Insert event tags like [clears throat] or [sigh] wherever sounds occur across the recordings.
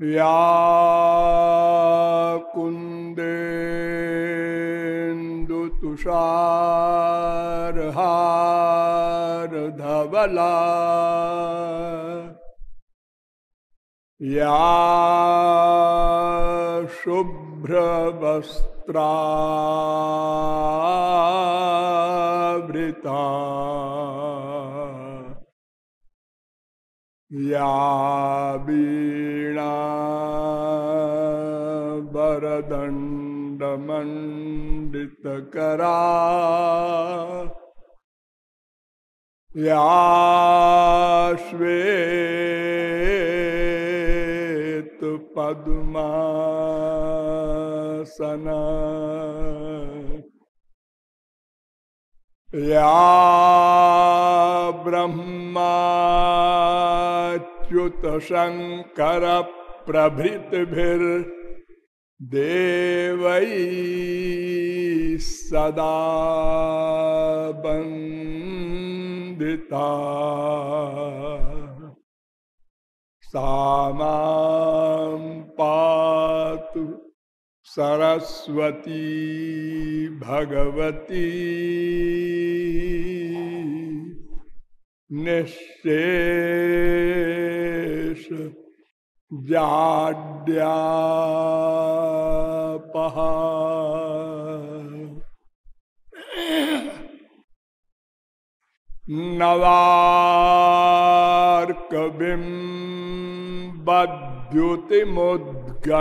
या कुन्देन्दुतुषारहारधवला या शुभ्रवस्त्रावृता। या वीणा वरदण्डमण्डितकरा या श्वेत पद्मासना या ब्रह्माच्युत शंकर प्रभृतिभिर्देव सदा बन्दिता। सा पातु सरस्वती भगवती। निशेष जाड्यापहा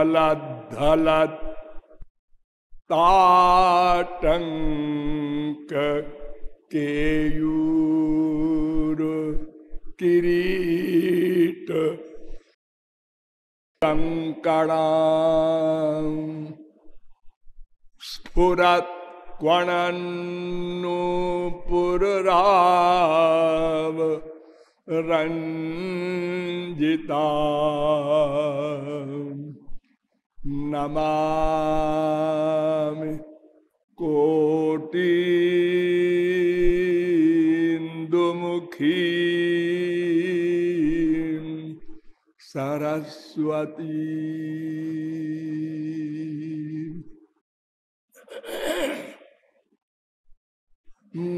नवार्कबिम्बद्युतिमुद्गलद्धलत् ताटंक केयूर किरीट कंकणा स्फुरत रंजिता नमामि कोटीन्दुमुखी सरस्वती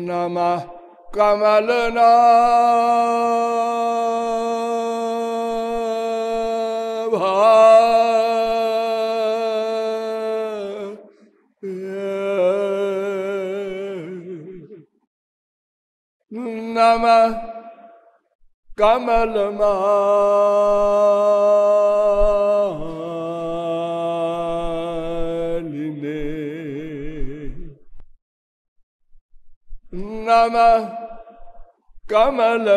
नमः कमलना नम कमलमा नम कमल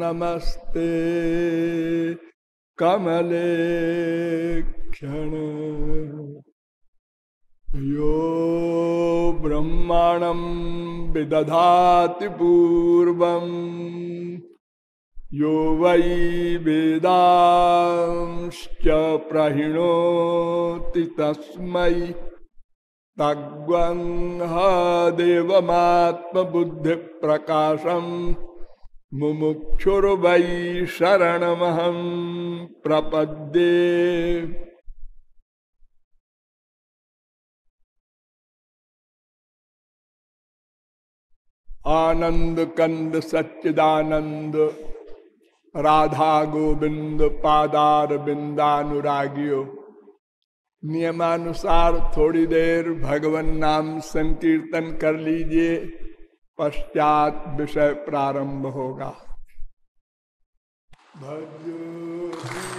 नमस्ते कमले क्षण। यो ब्रह्मांडं विदधाति पूर्वम् यो वै वेदांश्च प्रहिणोति तस्मै। तग्वंह देवमात्मबुद्धिप्रकाशम् मुमुक्षुर्वै शरणमहं प्रपद्ये। आनंद कंद सच्चिदानंद, राधा गोविंद, पादार बिंदानुरागियो। नियमानुसार थोड़ी देर भगवान नाम संकीर्तन कर लीजिए, पश्चात विषय प्रारंभ होगा। भजो।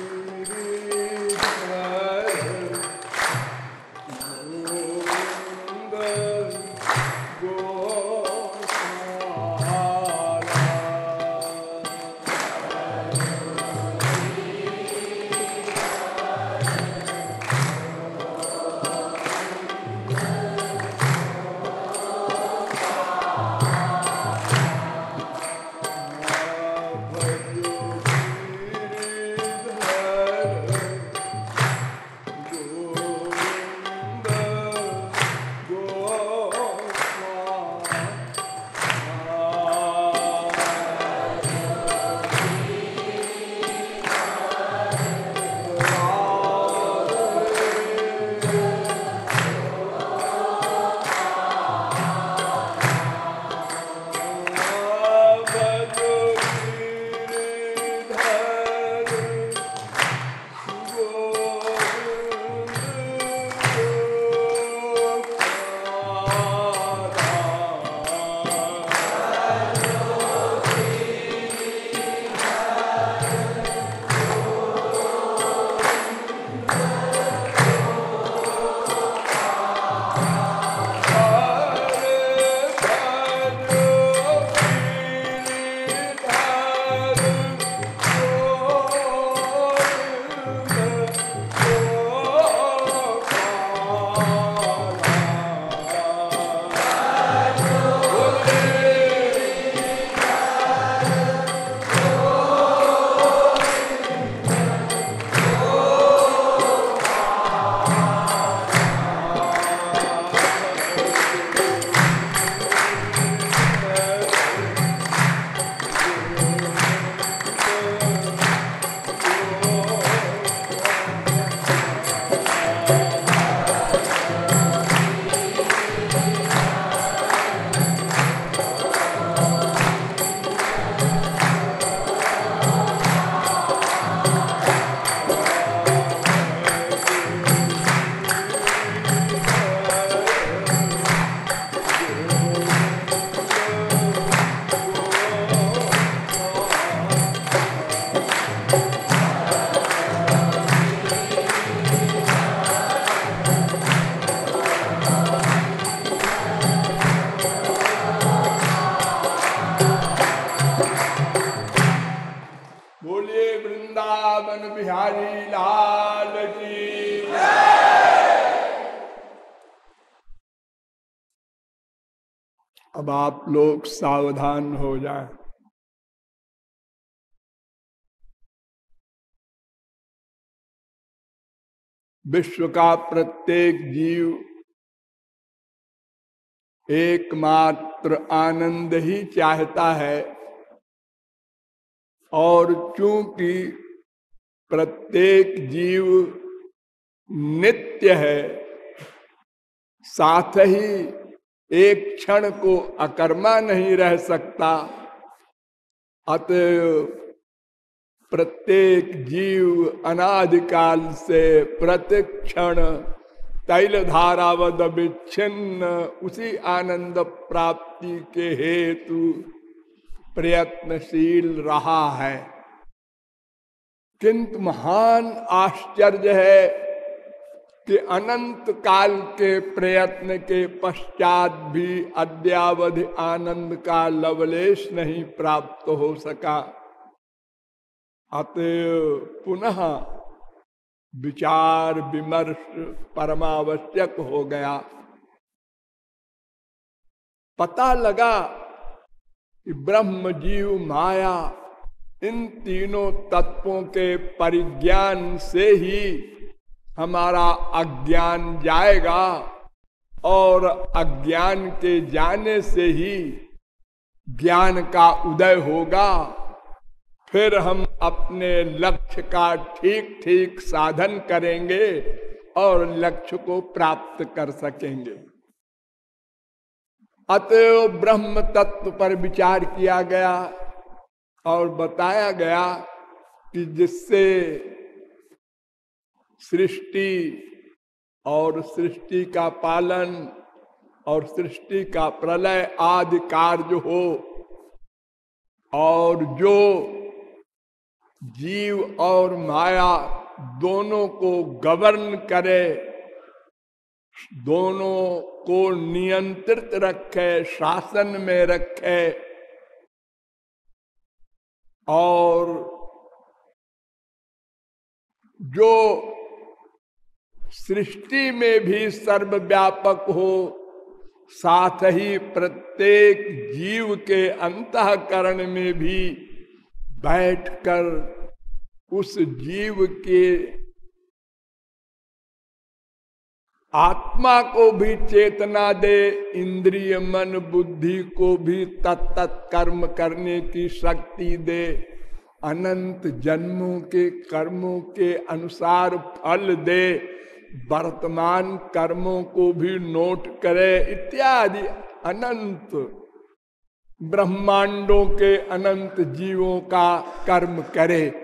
सावधान हो जाए। विश्व का प्रत्येक जीव एकमात्र आनंद ही चाहता है। और चूँकि प्रत्येक जीव नित्य है, साथ ही एक क्षण को अकर्मा नहीं रह सकता। अतः प्रत्येक जीव अनादिकाल से प्रतिक्षण तैल धारावद विच्छिन्न उसी आनंद प्राप्ति के हेतु प्रयत्नशील रहा है। किंतु महान आश्चर्य है कि अनंत काल के प्रयत्न के पश्चात भी अद्यावधि आनंद का लवलेश नहीं प्राप्त हो सका। अतः पुनः विचार विमर्श परमावश्यक हो गया। पता लगा कि ब्रह्म जीव माया इन तीनों तत्वों के परिज्ञान से ही हमारा अज्ञान जाएगा और अज्ञान के जाने से ही ज्ञान का उदय होगा। फिर हम अपने लक्ष्य का ठीक ठीक साधन करेंगे और लक्ष्य को प्राप्त कर सकेंगे। अतएव ब्रह्म तत्व पर विचार किया गया और बताया गया कि जिससे सृष्टि और सृष्टि का पालन और सृष्टि का प्रलय आदि कार्य हो और जो जीव और माया दोनों को गवर्न करे, दोनों को नियंत्रित रखे, शासन में रखे और जो सृष्टि में भी सर्वव्यापक हो, साथ ही प्रत्येक जीव के अंतकरण में भी बैठकर उस जीव के आत्मा को भी चेतना दे, इंद्रिय मन बुद्धि को भी तत्त कर्म करने की शक्ति दे। अनंत जन्मों के कर्मों के अनुसार फल दे। वर्तमान कर्मों को भी नोट करे इत्यादि। अनंत। ब्रह्मांडों के अनंत जीवों का कर्म करे।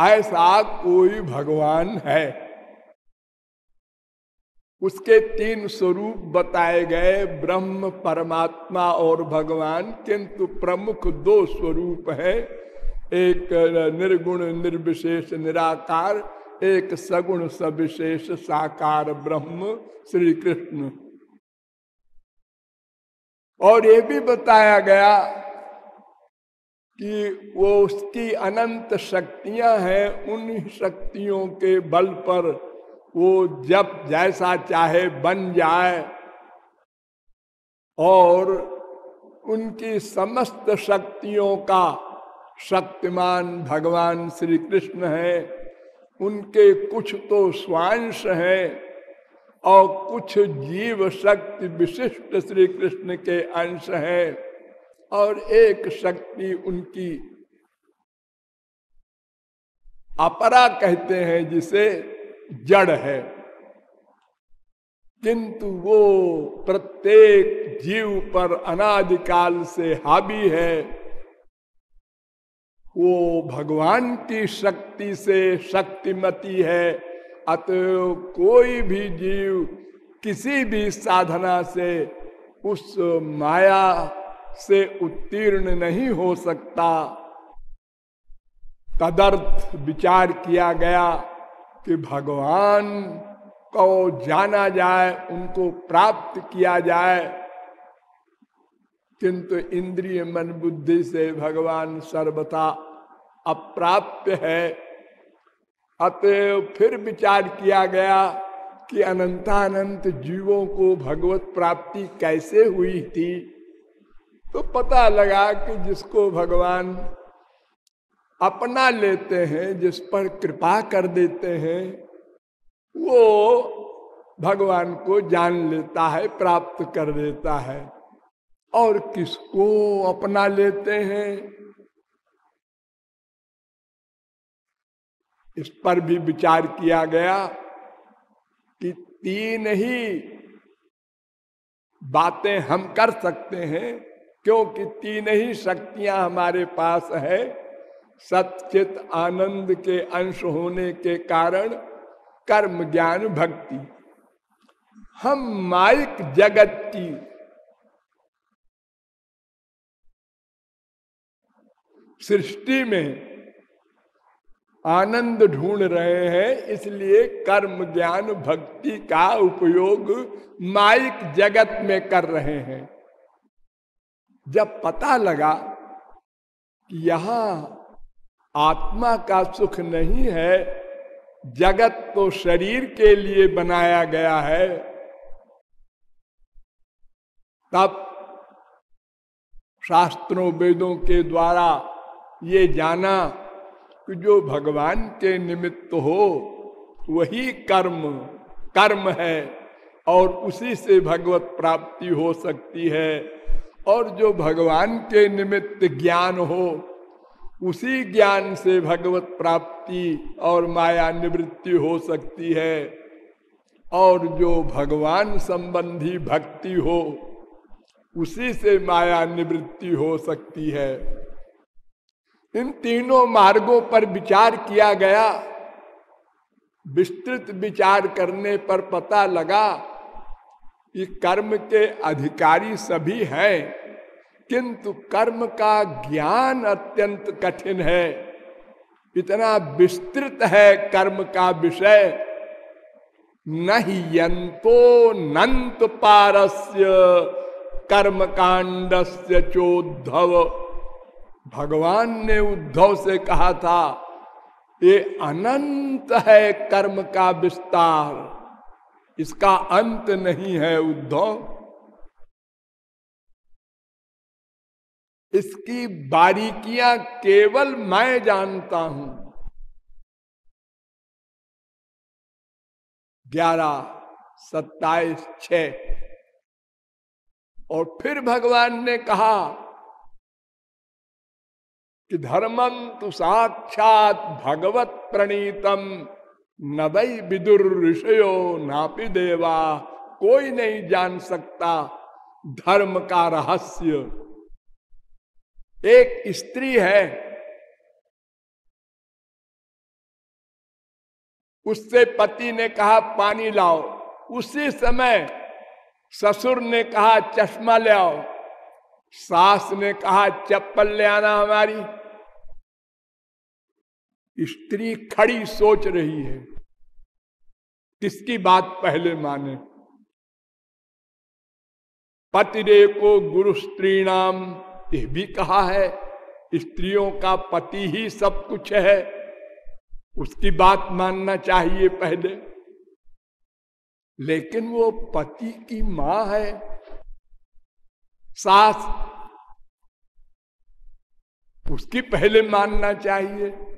ऐसा कोई भगवान है। उसके तीन स्वरूप बताए गए ब्रह्म, परमात्मा और भगवान, किंतु प्रमुख दो स्वरूप है। एक निर्गुण, निर्विशेष, निराकार एक सगुण सविशेष साकार ब्रह्म श्री कृष्ण और ये भी बताया गया कि वो उसकी अनंत शक्तियाँ हैं, उन शक्तियों के बल पर वो जब जैसा चाहे बन जाए। और उनकी समस्त शक्तियों का शक्तिमान भगवान श्री कृष्ण है। उनके कुछ तो स्वांश है और कुछ जीव शक्ति विशिष्ट श्री कृष्ण के अंश है और एक शक्ति उनकी अपरा कहते हैं, जिसे जड़ है। किंतु वो प्रत्येक जीव पर अनादिकाल से हावी है। वो भगवान की शक्ति से शक्तिमती है। अतः कोई भी जीव किसी भी साधना से उस माया से उत्तीर्ण नहीं हो सकता। तदर्थ विचार किया गया कि भगवान को जाना जाए, उनको प्राप्त किया जाए। किंतु इंद्रिय मन बुद्धि से भगवान सर्वथा अप्राप्य है। अतएव फिर विचार किया गया कि अनंतानंत जीवों को भगवत प्राप्ति कैसे हुई थी। तो पता लगा कि जिसको भगवान अपना लेते हैं, जिस पर कृपा कर देते हैं, वो भगवान को जान लेता है, प्राप्त कर देता है। और किसको अपना लेते हैं? इस पर भी विचार किया गया कि तीन ही बातें हम कर सकते हैं, क्योंकि तीन ही शक्तियाँ हमारे पास है। सचित आनंद के अंश होने के कारण कर्म ज्ञान भक्ति। हम माइक जगत की सृष्टि में आनंद ढूंढ रहे हैं, इसलिए कर्म, ज्ञान, भक्ति का उपयोग माइक जगत में कर रहे हैं। जब पता लगा कि यहाँ आत्मा का सुख नहीं है, जगत तो शरीर के लिए बनाया गया है, तब शास्त्रों, वेदों के द्वारा ये जाना कि जो भगवान के निमित्त हो, वही कर्म कर्म है और उसी से भगवत प्राप्ति हो सकती है। और जो भगवान के निमित्त ज्ञान हो, उसी ज्ञान से भगवत प्राप्ति और माया निवृत्ति हो सकती है। और जो भगवान संबंधी भक्ति हो, उसी से माया निवृत्ति हो सकती है। इन तीनों मार्गों पर विचार किया गया। विस्तृत विचार करने पर पता लगा कि कर्म के अधिकारी सभी हैं, किंतु कर्म का ज्ञान अत्यंत कठिन है। इतना विस्तृत है कर्म का विषय। नहीं यंतो नंत पारस्य कर्म कांडस्य चोद्धव। भगवान ने उद्धव से कहा था, ये अनंत है कर्म का विस्तार। इसका अंत नहीं है उद्धव। इसकी बारीकियाँ केवल मैं जानता हूँ। ग्यारह, सत्ताईस छ और फिर भगवान ने कहा कि धर्मम तो साक्षात भगवत प्रणीतम। नवई विदुर ऋषयो नापि देवा। कोई नहीं जान सकता धर्म का रहस्य। एक स्त्री है, उससे पति ने कहा, पानी लाओ। उसी समय ससुर ने कहा, चश्मा ले आओ। सास ने कहा, चप्पल ले आना हमारी। स्त्री खड़ी सोच रही है। किसकी बात पहले माने? पतिरे को गुरु स्त्री नाम यह भी कहा है, स्त्रियों का पति ही सब कुछ है। उसकी बात मानना चाहिए पहले। लेकिन वो पति की माँ है। सास, उसकी पहले मानना चाहिए।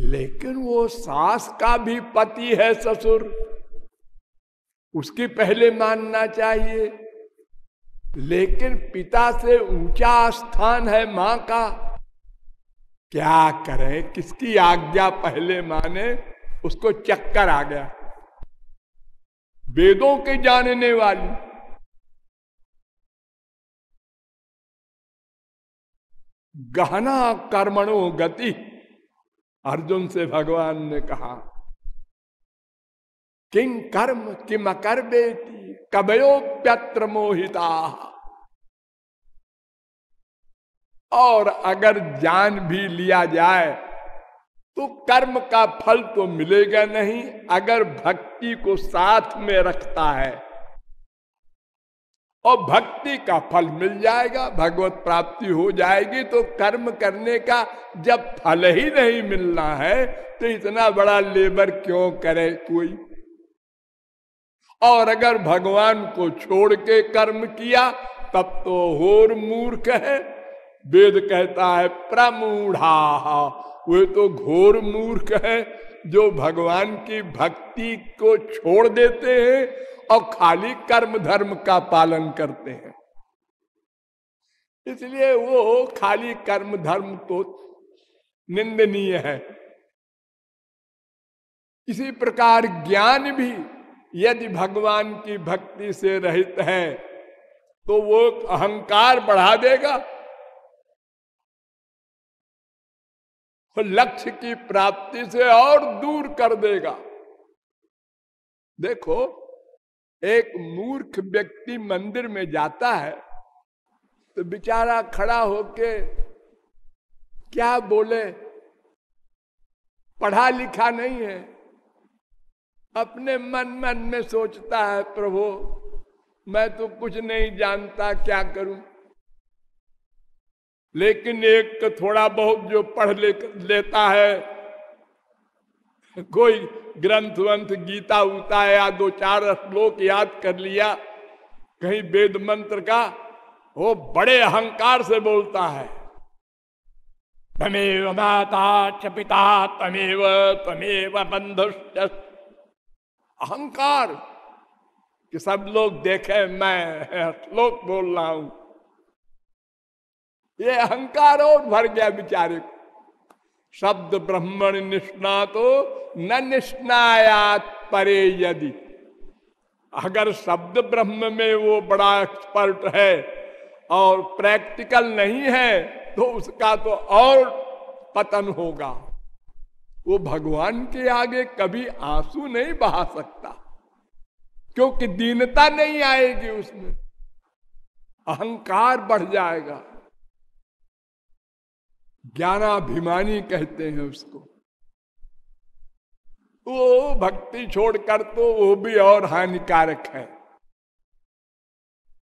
लेकिन वो सास का भी पति है ससुर। उसकी पहले मानना चाहिए। लेकिन पिता से ऊँचा स्थान है माँ का। क्या करें? किसकी आज्ञा पहले माने? उसको चक्कर आ गया। वेदों के जानने वाली। गहना कर्मणों गति अर्जुन से भगवान ने कहा किंग कर्म किम अकर बेटी कबयोप्यत्र मोहिता। और अगर जान भी लिया जाए तो कर्म का फल तो मिलेगा नहीं, अगर भक्ति को साथ में रखता है। और भक्ति का फल मिल जाएगा, भगवत प्राप्ति हो जाएगी तो कर्म करने का जब फल ही नहीं मिलना है तो इतना बड़ा लेबर क्यों करे कोई? और अगर भगवान को छोड़ के कर्म किया, तब तो होर मूर्ख है। वेद कहता है, प्रमूढ़ा। वे तो घोर मूर्ख है, जो भगवान की भक्ति को छोड़ देते हैं और खाली कर्म धर्म का पालन करते हैं। इसलिए वो खाली कर्म धर्म तो निंदनीय है। इसी प्रकार ज्ञान भी यदि भगवान की भक्ति से रहित है तो वो अहंकार बढ़ा देगा। लक्ष्य की प्राप्ति से और दूर कर देगा। देखो एक मूर्ख व्यक्ति मंदिर में जाता है तो बेचारा खड़ा होके क्या बोले? पढ़ा लिखा नहीं है। अपने मन मन में सोचता है प्रभु मैं तो कुछ नहीं जानता क्या करूँ। लेकिन एक थोड़ा बहुत जो पढ़ ले, लेता है कोई ग्रंथ वंथ गीता उता या दो चार श्लोक याद कर लिया, कहीं वेद मंत्र का, वो बड़े अहंकार से बोलता है। तमेव माता च पिता, तमेव तमेव बंधुष्ट अहंकार कि सब लोग देखे, मैं श्लोक बोल रहा हूँ। ये अहंकार और भर गया बिचारे को। शब्द ब्रह्मण निष्णा तो न निष्णायात परे यदि। अगर शब्द ब्रह्म में वो बड़ा एक्सपर्ट है और प्रैक्टिकल नहीं है तो उसका तो और पतन होगा। वो भगवान के आगे कभी आँसू नहीं बहा सकता, क्योंकि दीनता नहीं आएगी उसमें। अहंकार बढ़ जाएगा। ज्ञानाभिमानी कहते हैं उसको। वो भक्ति छोड़कर तो वो भी और हानिकारक है।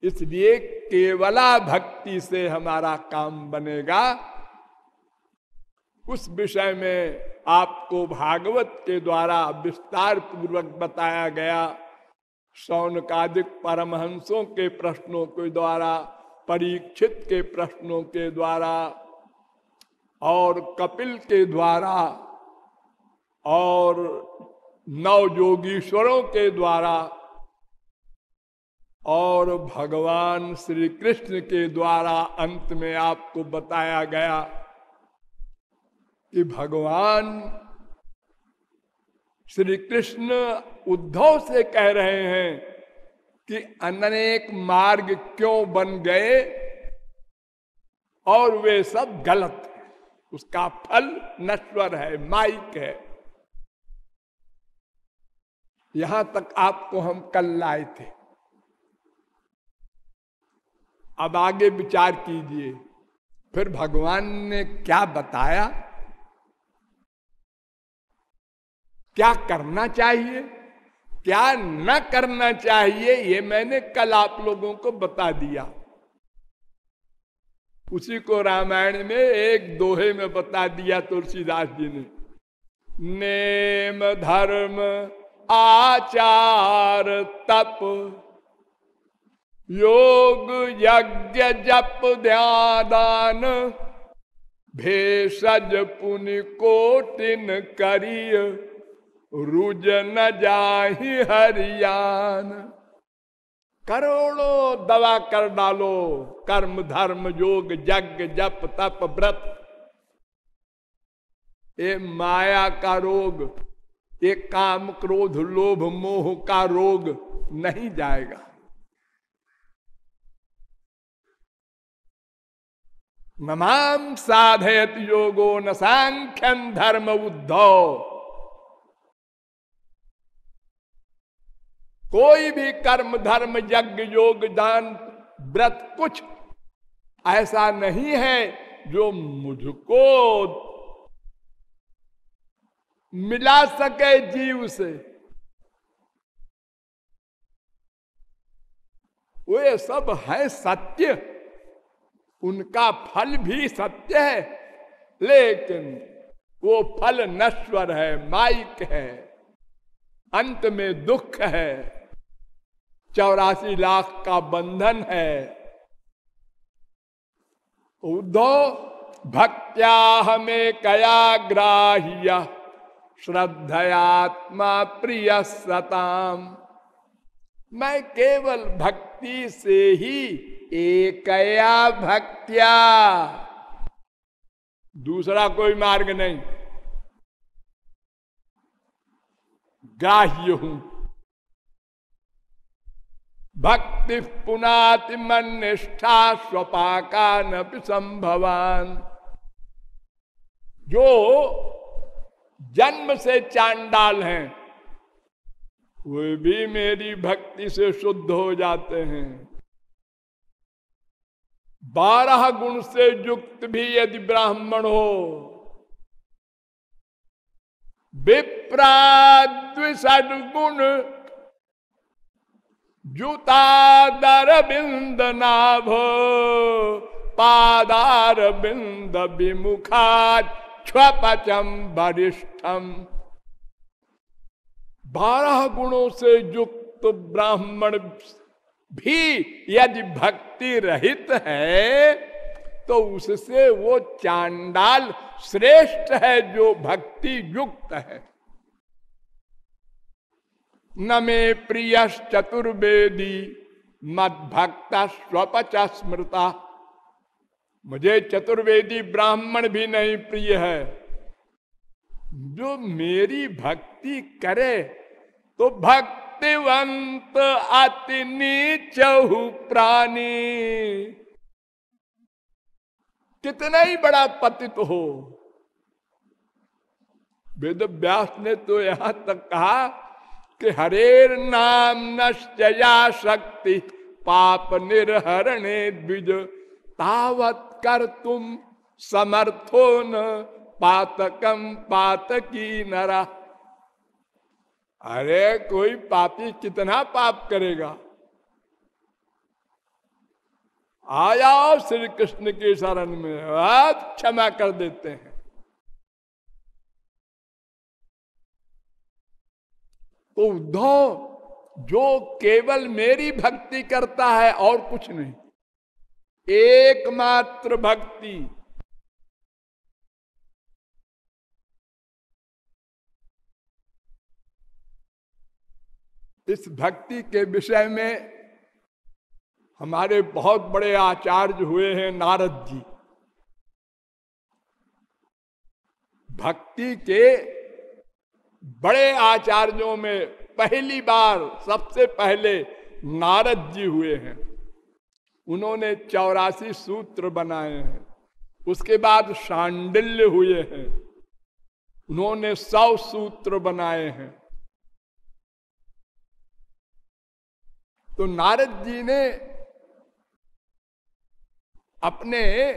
इसलिए केवला भक्ति से हमारा काम बनेगा। उस विषय में आपको भागवत के द्वारा विस्तार पूर्वक बताया गया। सौनकादिक परमहंसों के प्रश्नों के द्वारा, परीक्षित के प्रश्नों के द्वारा और कपिल के द्वारा और नव योगीश्वरों के द्वारा और भगवान श्री कृष्ण के द्वारा अंत में आपको बताया गया कि भगवान श्री कृष्ण उद्धव से कह रहे हैं कि अनेक मार्ग क्यों बन गए और वे सब गलत उसका फल नश्वर है, माइक है। यहाँ तक आपको हम कल लाए थे। अब आगे विचार कीजिए, फिर भगवान ने क्या बताया? क्या करना चाहिए? क्या न करना चाहिए, ये मैंने कल आप लोगों को बता दिया। उसी को रामायण में एक दोहे में बता दिया तुलसीदास जी ने। नेम, धर्म, आचार, तप, योग, यज्ञ, जप, ध्यान, भेषज, पुनि, कोटिन, करिय, रुज न जाहि, हरियान। करोड़ों दवा कर डालो। कर्म, धर्म, योग, यज्ञ, जप, तप, व्रत। ये माया का रोग, ये काम क्रोध, लोभ, मोह का रोग नहीं जाएगा। नमाम साधयत योगो न सांख्यम धर्म उद्धव। कोई भी कर्म, धर्म, यज्ञ, योग, दान, व्रत कुछ ऐसा नहीं है जो मुझको मिला सके जीव से। वे सब है सत्य। उनका फल भी सत्य है, लेकिन वो फल नश्वर है, माइक है, अंत में दुख है, चौरासी लाख का बंधन है। उद्धव भक्त्या हमें कया ग्राह्य श्रद्धयात्मा प्रिय सताम। मैं केवल भक्ति से ही एकया भक्त्या। दूसरा कोई मार्ग नहीं। ग्राह्य हूँ। भक्ति पुनाति मन निष्ठा स्वपाका न संभवान जो जन्म से चांडाल हैं, वे भी मेरी भक्ति से शुद्ध हो जाते हैं। बारह गुण से युक्त भी यदि ब्राह्मण हो विप्राद्विषड गुण जुतादर बिंद नाभ, पादार बिंद विमुखा क्षपचम वरिष्ठम बारह गुणों से युक्त ब्राह्मण भी यदि भक्ति रहित है तो उससे वो चांडाल श्रेष्ठ है जो भक्ति युक्त है। न मे प्रिय चतुर्वेदी मद भक्ता स्वपच स्मृता। मुझे चतुर्वेदी ब्राह्मण भी नहीं प्रिय है। जो मेरी भक्ति करे तो भक्तिवंत अति नीचहु प्राणी। कितना ही बड़ा पतित हो। वेद व्यास ने तो यहाँ तक कहा कि हरेर नाम नश्चया शक्ति, पाप निर्हरणे द्विज। तावत कर तुम समर्थो न पातकम पातकी नरा। अरे, कोई पापी कितना पाप करेगा? आ जाओ श्री कृष्ण के शरण में क्षमा कर देते हैं। तो उद्धव जो केवल मेरी भक्ति करता है और कुछ नहीं। एकमात्र भक्ति। इस भक्ति के विषय में हमारे बहुत बड़े आचार्य हुए हैं नारद जी। भक्ति के बड़े आचार्यों में पहली बार सबसे पहले नारद जी हुए हैं। उन्होंने चौरासी सूत्र बनाए हैं। उसके बाद शांडिल्य हुए हैं। उन्होंने सौ सूत्र बनाए हैं। तो नारद जी ने अपने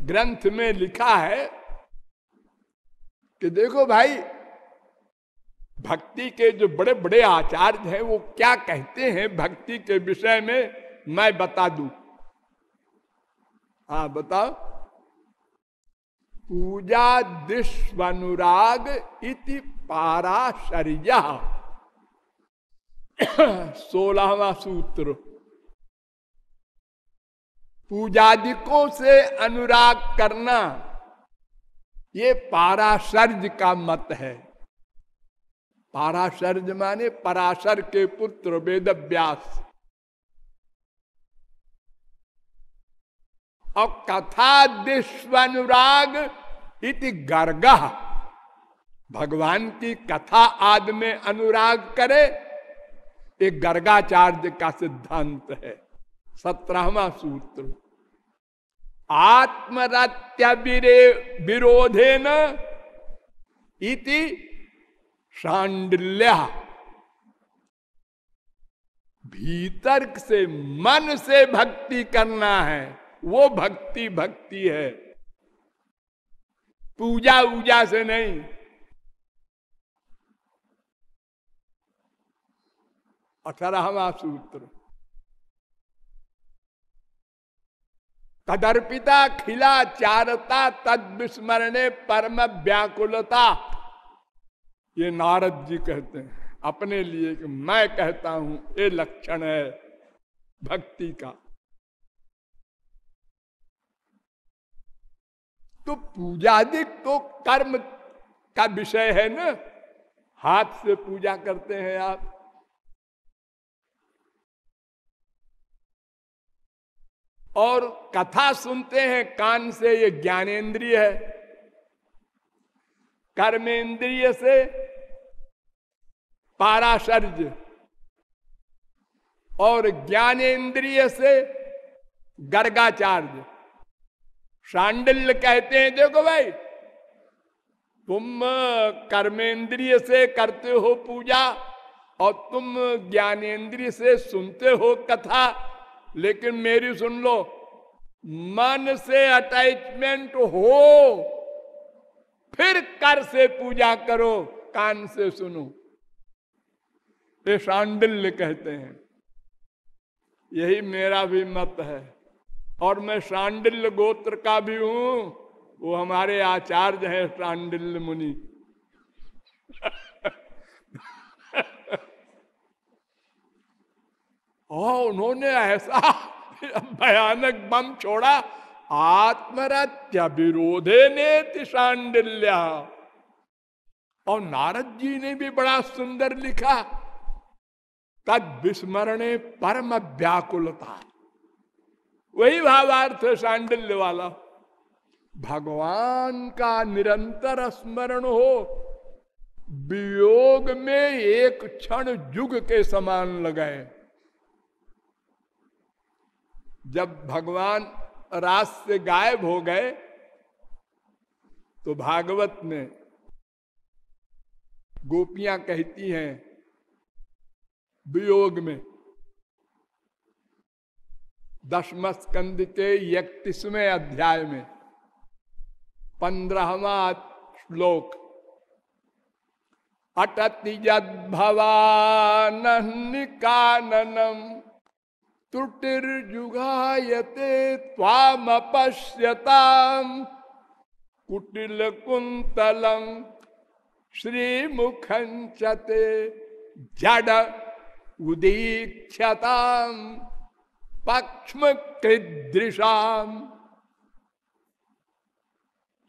ग्रंथ में लिखा है कि देखो भाई भक्ति के जो बड़े बड़े आचार्य हैं, वो क्या कहते हैं भक्ति के विषय में, मैं बता दू। हा, बताओ। पूजा दिश्वनुराग इति पाराशर्या। सोलहवा सूत्र। पूजादिकों से अनुराग करना, ये पाराशर्ज का मत है। पाराशर्ज माने पराशर के पुत्र वेद व्यास और कथा दिश्वनुराग इति गर्ग। भगवान की कथा आदि में अनुराग करे एक गर्गाचार्य का सिद्धांत है। सत्रहवा सूत्र। आत्मरत्य विरोधे न इति शांडिल्य। भीतर से मन से भक्ति करना है, वो भक्ति भक्ति है। पूजा ऊजा से नहीं। अठारहवा सूत्र। तदर्पिता खिला चारता तद विस्मरणे परम व्याकुलता। ये नारद जी कहते हैं, अपने लिए कि मैं कहता हूँ, ये लक्षण है भक्ति का। तो पूजादिक तो कर्म का विषय है ना, हाथ से पूजा करते हैं आप। और कथा सुनते हैं, कान से, ये ज्ञानेन्द्रिय है। कर्मेंद्रिय से पाराशर्ज और ज्ञानेन्द्रिय से गर्गाचार्य शांडिल्य कहते हैं, देखो भाई, तुम कर्मेंद्रिय से करते हो पूजा और तुम ज्ञानेन्द्रिय से सुनते हो कथा, लेकिन मेरी सुन लो, मन से अटैचमेंट हो फिर कर से पूजा करो, कान से सुनो। ये शांडिल्य कहते हैं। यही मेरा भी मत है। और मैं शांडिल्य गोत्र का भी हूँ। वो हमारे आचार्य हैं शांडिल्य मुनि। [laughs] और उन्होंने ऐसा भयानक बम छोड़ा आत्मरत्या विरोधे ने शांडिल्य। और नारद जी ने भी बड़ा सुंदर लिखा, तद विस्मरणे परम व्याकुलता। वही भावार्थ शांडिल्य वाला। भगवान का निरंतर स्मरण हो, वियोग में एक क्षण युग के समान लगाए। जब भगवान रास से गायब हो गए तो भागवत में गोपियाँ कहती हैं, वियोग में, दशम स्कंद के इकतीसवें अध्याय में, पंद्रहवा श्लोक, अटति यद भवान काननम त्रुटिर्जुगायते ताम पश्यताम कुटिल कुंतलम श्रीमुखंचते जड उदीक्षताम पक्ष्म कृदृशाम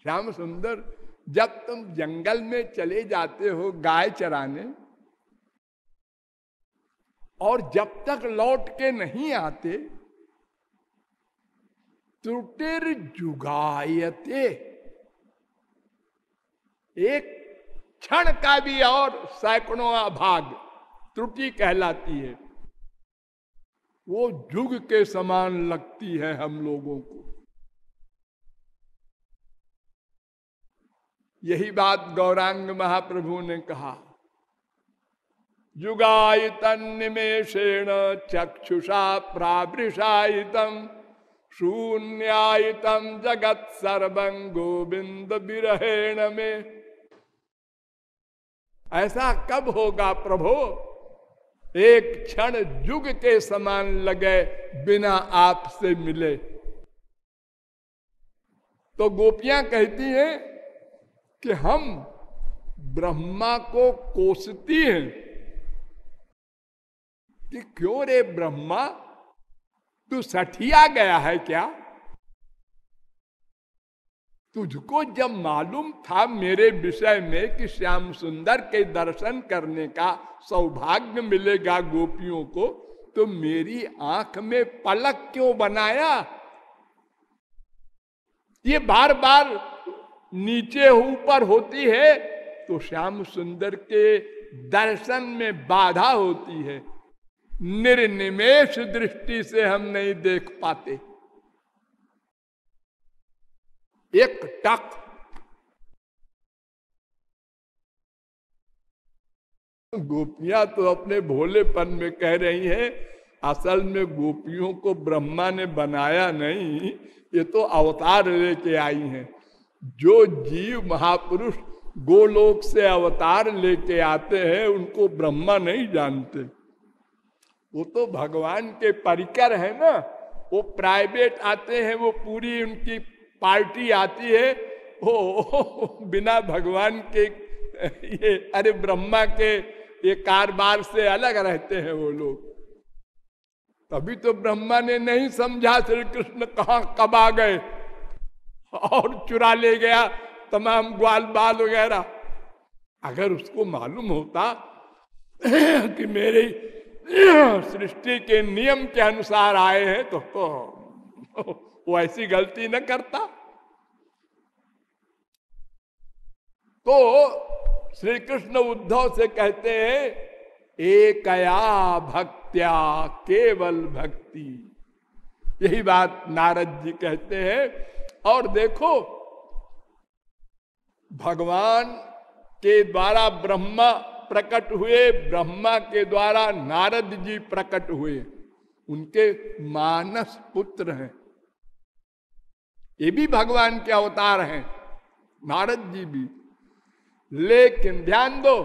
श्याम सुंदर जब तुम जंगल में चले जाते हो गाय चराने और जब तक लौट के नहीं आते, त्रुटिर जुगायते। एक क्षण का भी और सैकड़ों भाग त्रुटि कहलाती है। वो जुग के समान लगती है हम लोगों को। यही बात गौरांग महाप्रभु ने कहा। युगायतन निमेषेण चक्षुषा प्रावृषायितम शून्यायतम जगत सर्वं गोविंद विरहेण में। ऐसा कब होगा प्रभु? एक क्षण युग के समान लगे बिना आपसे मिले। तो गोपियाँ कहती हैं कि हम ब्रह्मा को कोसती हैं। कि क्यों रे ब्रह्मा? तू सठिया गया है क्या? तुझको जब मालूम था मेरे विषय में कि श्याम सुंदर के दर्शन करने का सौभाग्य मिलेगा गोपियों को तो मेरी आँख में पलक क्यों बनाया? ये बार बार नीचे ऊपर होती है तो श्याम सुंदर के दर्शन में बाधा होती है। निर्निमेश दृष्टि से हम नहीं देख पाते। एक टक। गोपियाँ तो अपने भोलेपन में कह रही हैं, असल में गोपियों को ब्रह्मा ने बनाया नहीं, ये तो अवतार लेके आई हैं। जो जीव महापुरुष गोलोक से अवतार लेके आते हैं, उनको ब्रह्मा नहीं जानते। वो तो भगवान के परिकर है ना। वो प्राइवेट आते हैं, वो पूरी उनकी पार्टी आती है। वो बिना भगवान के ये, अरे ब्रह्मा के ये कारोबार से अलग रहते हैं वो लोग। तभी तो ब्रह्मा ने नहीं समझा श्री कृष्ण कहा कब आ गए। और चुरा ले गया तमाम ग्वाल बाल वगैरह। अगर उसको मालूम होता कि मेरी सृष्टि के नियम के अनुसार आए हैं तो, तो वो ऐसी गलती न करता। तो श्री कृष्ण उद्धव से कहते हैं एकया भक्त्या केवल भक्ति। यही बात नारद जी कहते हैं। और देखो भगवान के द्वारा ब्रह्मा प्रकट हुए, ब्रह्मा के द्वारा नारद जी प्रकट हुए। उनके मानस पुत्र हैं। ये भी भगवान के अवतार हैं, नारद जी भी। लेकिन ध्यान दो,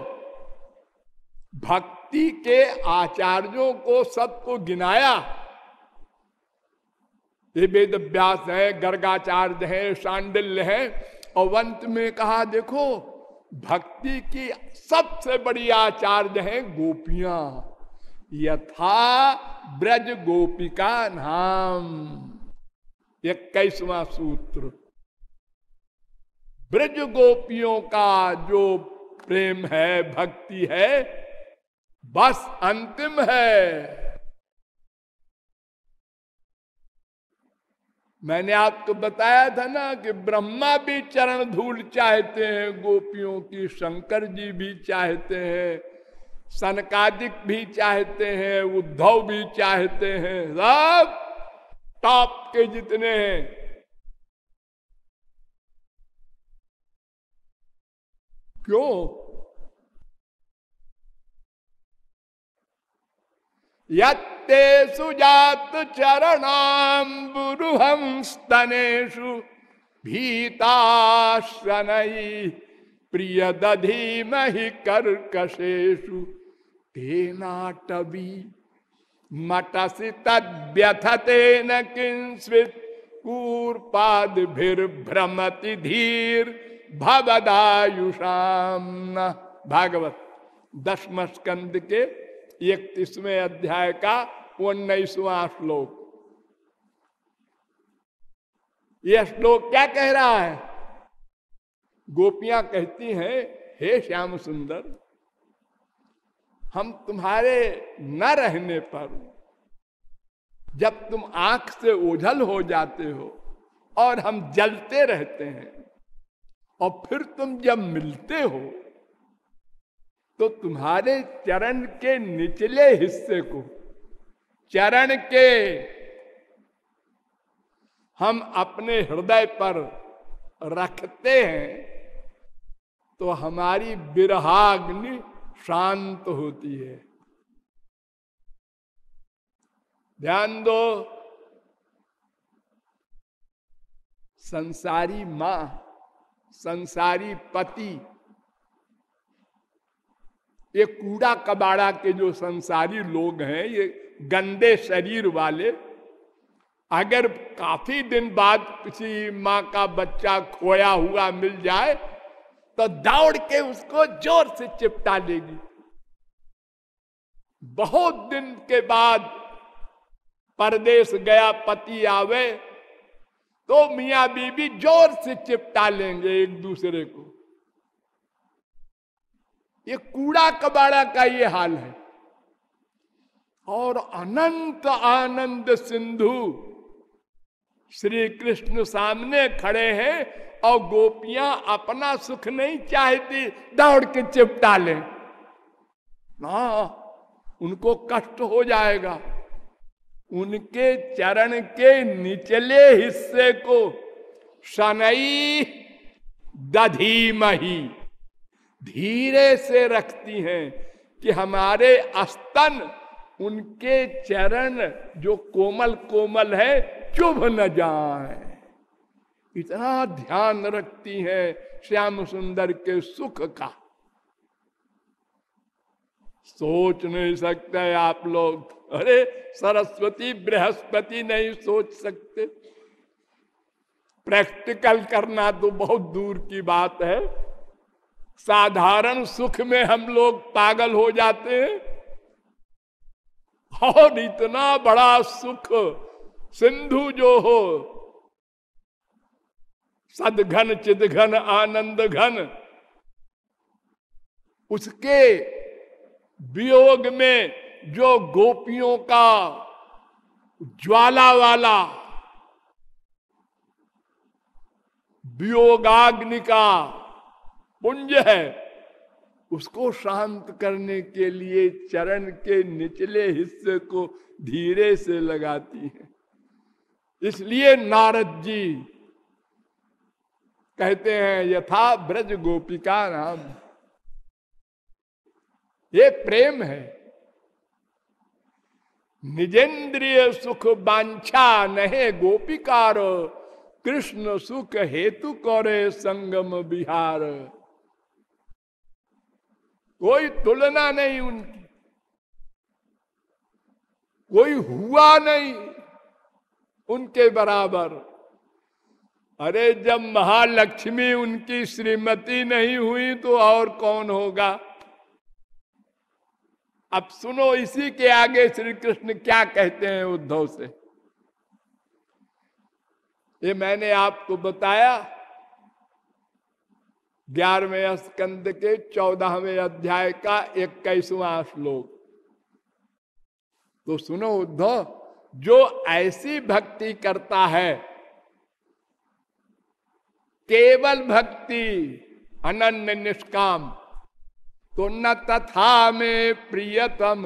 भक्ति के आचार्यों को सबको गिनाया। ये वेद व्यास है, गर्गाचार्य है, शांडिल्य है, और वंत में कहा, देखो भक्ति की सबसे बड़ी आचार्य है गोपियाँ। यथा ब्रज गोपिका नाम। इक्कीसवा सूत्र। ब्रज गोपियों का जो प्रेम है, भक्ति है, बस अंतिम है। मैंने आपको बताया था ना कि ब्रह्मा भी चरण धूल चाहते हैं, गोपियों की शंकर जी भी चाहते हैं, सनकादिक भी चाहते हैं, उद्धव भी चाहते हैं, सब टॉप के जितने हैं। क्यों? यत्ते सुजात चरणाम्बुरुहं स्तनेषु भीताशनै प्रिय दधीमहि कर्कशेषु। तेनाटवी मटसि तद्यथतेन किंस्वित् कूर्पादिर्भ्रमति धीर भवदायुषाम भागवत दशम स्कंद के इकतीसवें अध्याय का उन्नीसवा श्लोक यह श्लोक क्या कह रहा है? गोपियाँ कहती हैं, हे श्याम सुंदर, हम तुम्हारे न रहने पर, जब तुम आँख से ओझल हो जाते हो और हम जलते रहते हैं और फिर तुम जब मिलते हो तो तुम्हारे चरण के निचले हिस्से को चरण के हम अपने हृदय पर रखते हैं तो हमारी बिरहाग्नि शांत होती है। ध्यान दो, संसारी माँ, संसारी पति, ये कूड़ा कबाड़ा के जो संसारी लोग हैं, ये गंदे शरीर वाले, अगर काफ़ी दिन बाद किसी माँ का बच्चा खोया हुआ मिल जाए तो दौड़ के उसको ज़ोर से चिपटा लेगी बहुत दिन के बाद परदेश गया, पति आवे तो मियाँ बीबी ज़ोर से चिपटा लेंगे एक दूसरे को। ये कूड़ा कबाड़ा का ये हाल है। और अनंत आनंद सिंधु श्री कृष्ण सामने खड़े हैं और गोपियाँ अपना सुख नहीं चाहती, दौड़ के चिपटा ले। ना, उनको कष्ट हो जाएगा। उनके चरण के निचले हिस्से को शनई दधी मही धीरे से रखती हैं कि हमारे अस्तन उनके चरण जो कोमल कोमल है, चुभ न जाए। इतना ध्यान रखती है श्याम सुंदर के सुख का। सोच नहीं सकते आप लोग। अरे, सरस्वती बृहस्पति नहीं सोच सकते। प्रैक्टिकल करना तो बहुत दूर की बात है। साधारण सुख में हम लोग पागल हो जाते हैं। और इतना बड़ा सुख सिंधु जो हो, सदघन, चिदघन आनंद घन उसके वियोग में जो गोपियों का ज्वाला वाला वियोगाग्नि का पुंज है उसको शांत करने के लिए चरण के निचले हिस्से को धीरे से लगाती है। इसलिए नारद जी कहते हैं, यथा ब्रज गोपिका नाम। ये प्रेम है। निजेंद्रिय सुख बांछा नहे गोपिकार, कृष्ण सुख हेतु करे संगम बिहार कोई तुलना नहीं उनकी। कोई हुआ नहीं उनके बराबर। अरे जब महालक्ष्मी उनकी श्रीमती नहीं हुई तो और कौन होगा? अब सुनो, इसी के आगे श्री कृष्ण क्या कहते हैं उद्धव से? ये मैंने आपको बताया ग्यारहवें स्कंद के चौदहवें अध्याय का इक्कीसवा श्लोक। तो सुनो उद्धव, जो ऐसी भक्ति करता है, केवल भक्ति अनन्य निष्काम तो न तथा में प्रियतम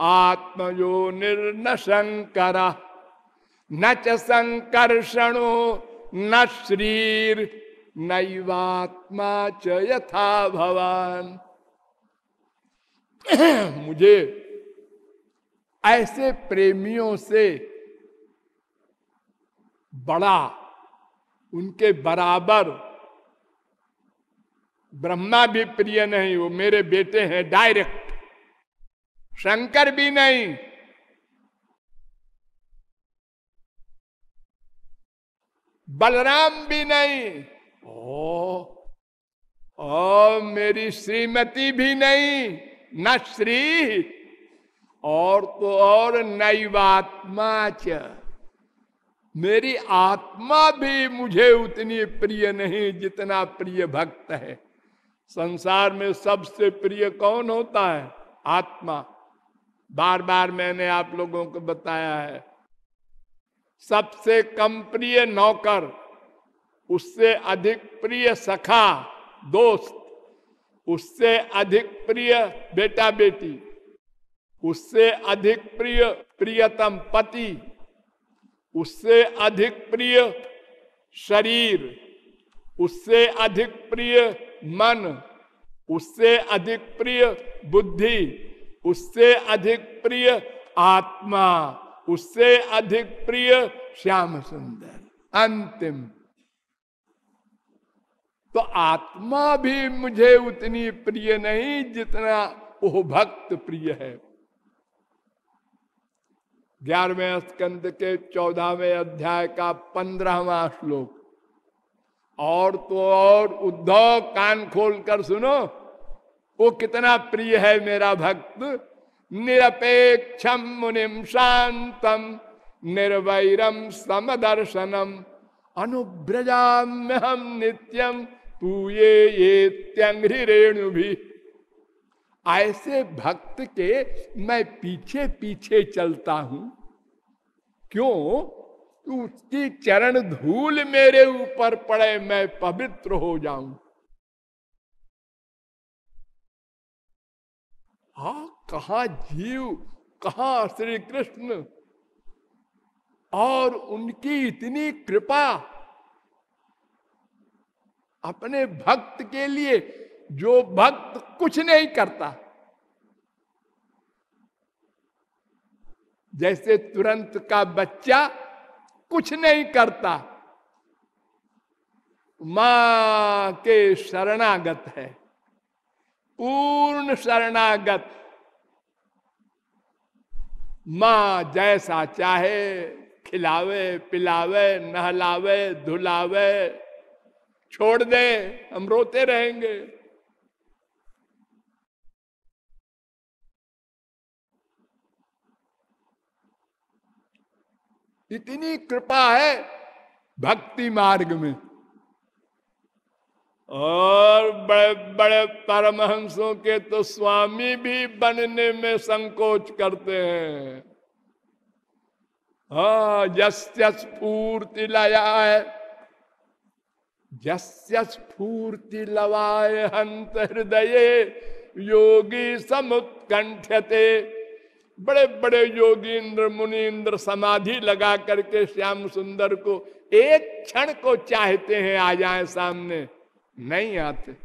आत्मयो निर्न शंकर न च न श्रीर नैवात्मा च यथा भवान। [clears throat] मुझे ऐसे प्रेमियों से बड़ा, उनके बराबर ब्रह्मा भी प्रिय नहीं, वो मेरे बेटे हैं डायरेक्ट। शंकर भी नहीं। बलराम भी नहीं। ओ, ओ मेरी श्रीमती भी नहीं न श्री और तो और नैवात्मा च। मेरी आत्मा भी मुझे उतनी प्रिय नहीं जितना प्रिय भक्त है। संसार में सबसे प्रिय कौन होता है? आत्मा। बार बार मैंने आप लोगों को बताया है। सबसे कम प्रिय नौकर उससे अधिक प्रिय सखा, दोस्त। उससे अधिक प्रिय बेटा बेटी। उससे अधिक प्रिय प्रियतम पति। उससे अधिक प्रिय शरीर। उससे अधिक प्रिय मन। उससे अधिक प्रिय बुद्धि। उससे अधिक प्रिय आत्मा। उससे अधिक प्रिय श्याम सुंदर। अंतिम। तो आत्मा भी मुझे उतनी प्रिय नहीं जितना वो भक्त प्रिय है। ग्यारहवें स्कंद के चौदहवें अध्याय का पंद्रहवा श्लोक। और तो और उद्धव कान खोल कर सुनो, वो कितना प्रिय है मेरा भक्त। निरपेक्षम मुनिम शांतम, निर्वैरम समदर्शनम अनुब्रजाम हम नित्यम। पूये ये त्यंग्री रेणु भी ऐसे भक्त के मैं पीछे पीछे चलता हूँ। क्यों? उसकी चरण धूल मेरे ऊपर पड़े, मैं पवित्र हो जाऊँ। हा कहा जीव? कहा श्री कृष्ण और उनकी इतनी कृपा अपने भक्त के लिए जो भक्त कुछ नहीं करता। जैसे तुरंत का बच्चा कुछ नहीं करता। माँ के शरणागत है, पूर्ण शरणागत। माँ जैसा चाहे, खिलावे, पिलावे, नहलावे, धुलावे छोड़ दे, हम रोते रहेंगे। इतनी कृपा है भक्ति मार्ग में। और बड़े बड़े परमहंसों के तो स्वामी भी बनने में संकोच करते हैं। हा यश पूर्ति लाया लयाय स्फूर्ति लवाय हंत हृदय योगी समुत्कंठते। बड़े बड़े योगींद्र मुनीन्द्र समाधि लगा करके श्याम सुंदर को एक क्षण को चाहते हैं आ जाए सामने। नहीं आते।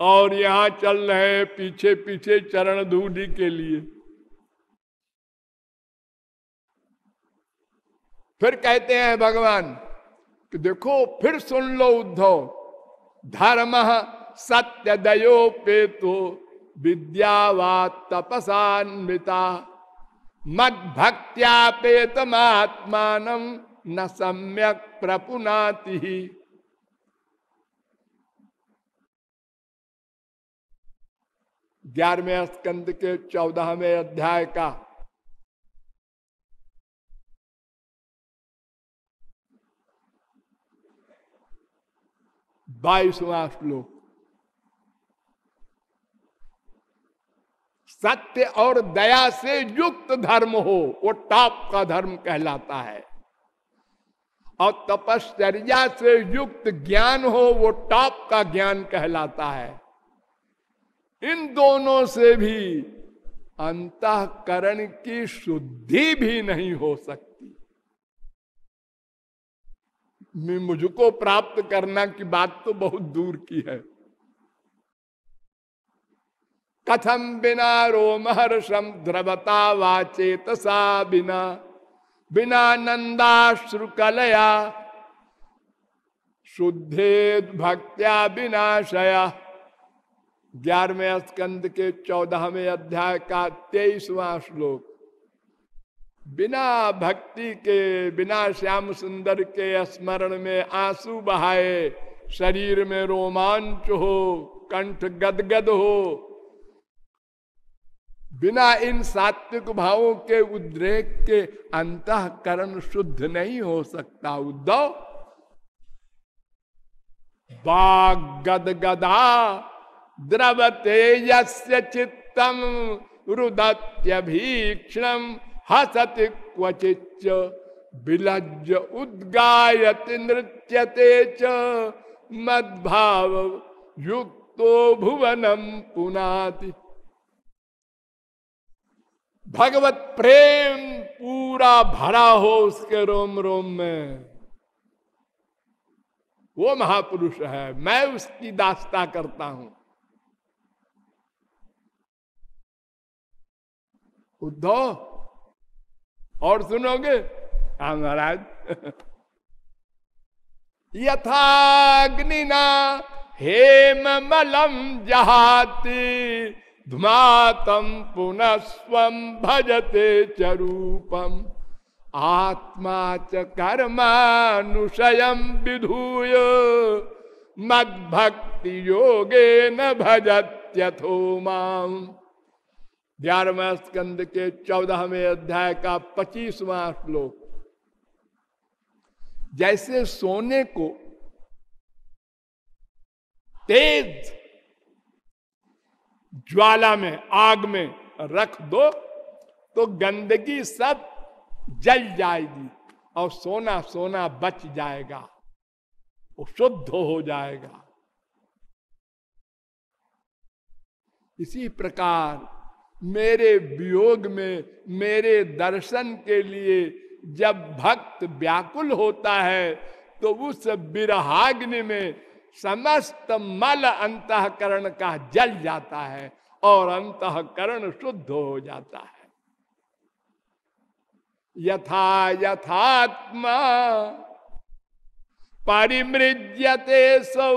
और यहाँ चल रहे पीछे पीछे चरण धूढ़ी के लिए। फिर कहते हैं भगवान कि देखो, फिर सुन लो उद्धव। धर्म सत्य दयो पे तो विद्यावा तपसान्विता। मद भक्त्यापेतमात्मान न सम्यक प्रपुनाति ग्यारहवें स्कंद के चौदहवें अध्याय का बाईसवा श्लोक सत्य और दया से युक्त धर्म हो, वो टॉप का धर्म कहलाता है। और तपश्चर्या से युक्त ज्ञान हो, वो टॉप का ज्ञान कहलाता है। इन दोनों से भी अंतकरण की शुद्धि भी नहीं हो सकती। मुझको प्राप्त करना की बात तो बहुत दूर की है। कथम बिना रोमहर्षम द्रवता वाचेतसा बिना बिना नंदाश्रु कलया शुद्धे भक्त्या विनाशया। ग्यारहवें स्कंद के चौदहवें अध्याय का तेईसवां श्लोक। बिना भक्ति के, बिना श्याम सुंदर के स्मरण में आँसू बहाए, शरीर में रोमांच हो, कंठ गदगद हो। बिना इन सात्विक भावों के उद्रेक के अंतकरण शुद्ध नहीं हो सकता, उद्धव। बाग गद गदा द्रव तेजस चित्तम रुदत्यभीक्षण हसति क्वचिच विलज्ज उद्गायत नृत्यते च मद्भाव युक्तो भुवनम पुनाति। भगवत प्रेम पूरा भरा हो उसके रोम रोम में। वो महापुरुष है, मैं उसकी दास्ता करता हूँ। उद्धव? और सुनोगे? हाँ महाराज। यथाग्निना हेम मलम जहाती धुमातम पुनः स्व भजते चरूपम आत्मा च कर्मानुषयम विधूय। मद भक्ति योगे न भजत्यथो माम। ग्यारहवें स्कंद के चौदहवें अध्याय का पच्चीसवां श्लोक। जैसे सोने को तेज ज्वाला में, आग में रख दो तो गंदगी सब जल जाएगी और सोना सोना बच जाएगा, वो शुद्ध हो जाएगा। इसी प्रकार मेरे वियोग में, मेरे दर्शन के लिए जब भक्त व्याकुल होता है तो उस विरहाग्नि में समस्त मल अंतकरण का जल जाता है और अंतकरण शुद्ध हो जाता है। यथा, यथात्मा परिमृज्यते सौ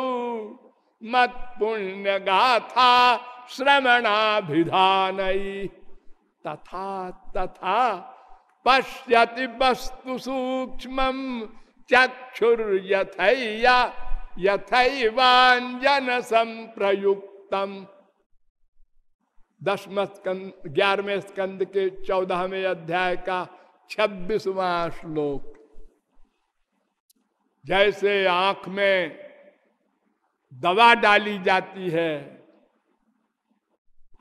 मत पुण्य गाथा श्रवणाभिधान तथा तथा पश्यति वस्तु सूक्ष्म चक्षुर यथैया यथैवांजन संप्रयुक्तम दसम स्कंद ग्यारहवें स्कंद के चौदहवें अध्याय का छब्बीसवा श्लोक। जैसे आँख में दवा डाली जाती है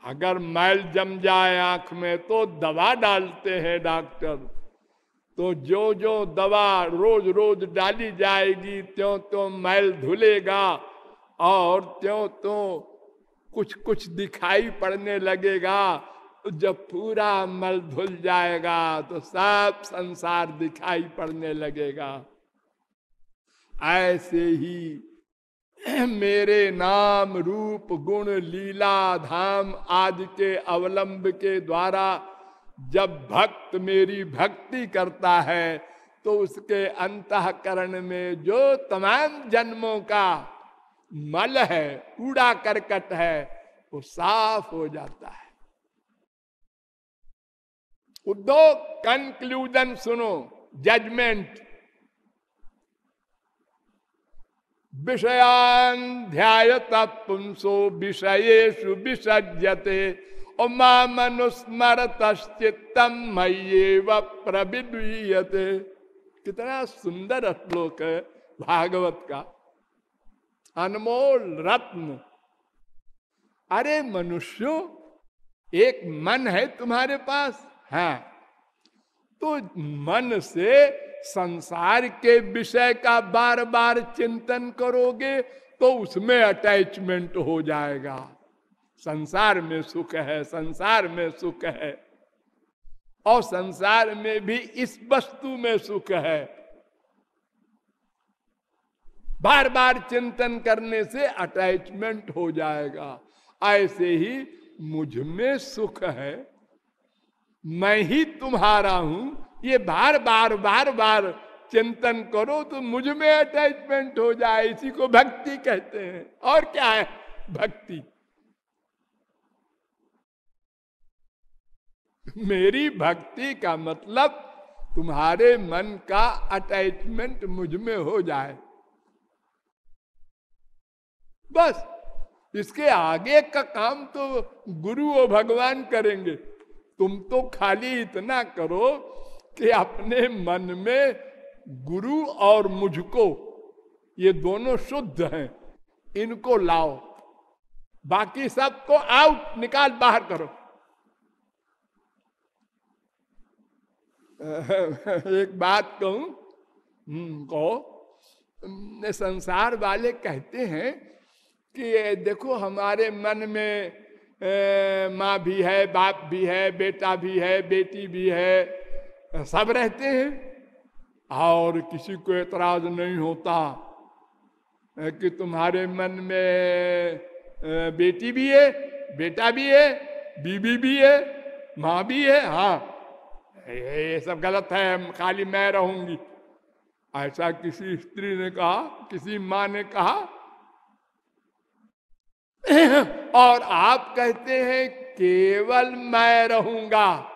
अगर मैल जम जाए आँख में तो दवा डालते हैं डॉक्टर। तो जो जो दवा रोज रोज डाली जाएगी त्यों त्यों मैल धुलेगा और त्यों त्यों कुछ कुछ दिखाई पड़ने लगेगा। तो जब पूरा मल धुल जाएगा तो सब संसार दिखाई पड़ने लगेगा। ऐसे ही [clears throat] मेरे नाम रूप, गुण, लीला, धाम आदि के अवलंब के द्वारा जब भक्त मेरी भक्ति करता है तो उसके अंतकरण में जो तमाम जन्मों का मल है, कूड़ा करकट है, वो साफ़ हो जाता है। दो कंक्लूजन सुनो जजमेंट विषयान ध्यात पुंसो विषयेशु विसज्जते और माँ मनुस्मरतश्चित्तम मय्येव प्रविद्वीयते कितना सुंदर श्लोक है भागवत का। अनमोल रत्न। अरे मनुष्यो, एक मन है तुम्हारे पास? है। तो मन से संसार के विषय का बार बार चिंतन करोगे तो उसमें अटैचमेंट हो जाएगा। संसार में सुख है, संसार में सुख है। और संसार में भी इस वस्तु में सुख है। बार बार चिंतन करने से अटैचमेंट हो जाएगा। ऐसे ही मुझमें सुख है। मैं ही तुम्हारा हूँ ये बार बार बार बार चिंतन करो तो मुझमें अटैचमेंट हो जाए, इसी को भक्ति कहते हैं। और क्या है? भक्ति। मेरी भक्ति का मतलब तुम्हारे मन का अटैचमेंट मुझमें हो जाए। बस, इसके आगे का काम तो गुरु और भगवान करेंगे। तुम तो खाली इतना करो कि अपने मन में गुरु और मुझको ये दोनों शुद्ध हैं। इनको लाओ। बाकी सब सबको आउट निकाल बाहर करो। [laughs] एक बात कहूँ हम्म, कहो। संसार वाले कहते हैं कि देखो हमारे मन में माँ भी है बाप भी है बेटा भी है बेटी भी है सब रहते हैं, और किसी को एतराज़ नहीं होता कि तुम्हारे मन में बेटी भी है, बेटा भी है बीबी भी है, माँ भी है हाँ। ये सब गलत है खाली मैं रहूँगी। ऐसा किसी स्त्री ने कहा, किसी माँ ने कहा। [coughs] और आप कहते हैं, केवल मैं रहूँगा।